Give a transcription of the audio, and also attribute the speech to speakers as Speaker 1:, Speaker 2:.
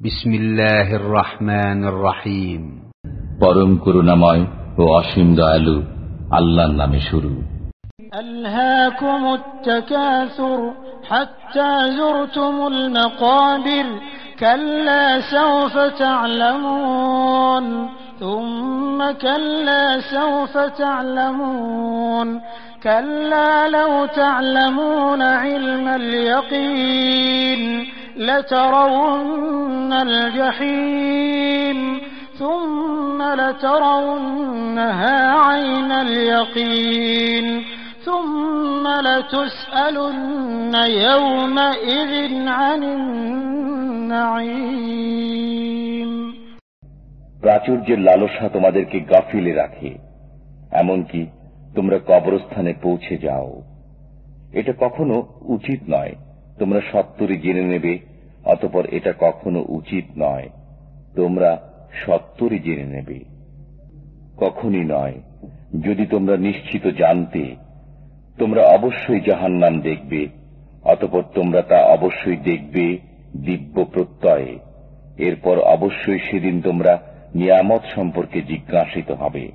Speaker 1: بسم الله الرحمن الرحيم
Speaker 2: পরম করুণাময় ও অসীম দয়ালু আল্লাহর নামে শুরু
Speaker 3: ألهاكم التكاثر حتى زرتم المقابر كلا سوف تعلمون ثم كلا سوف تعلمون كلا لو تعلمون علم اليقين لترون الجحيم ثم لترونها عين اليقين ثم لتسألن يومئذ عن النعيم
Speaker 4: প্রাচুর্যের লালসা তোমাদেরকে গাফিলে রাখে এমনকি তোমরা কবরস্থানে পৌঁছে যাও এটা কখনো উচিত নয় তোমরা সত্তরই জেনে নেবে, অতপর এটা কখনো উচিত নয়। তোমরা সত্তরই জেনে নেবে। কখনই নয়। যদি তোমরা নিশ্চিত জানতে, তোমরা অবশ্যই জাহান্নাম দেখবে, অতপর তোমরা তা অবশ্যই দেখবে দিব্য প্রত্যয়ে। এরপর অবশ্যই সেদিন তোমরা নিয়ামত সম্পর্কে জিজ্ঞাসিত হবে।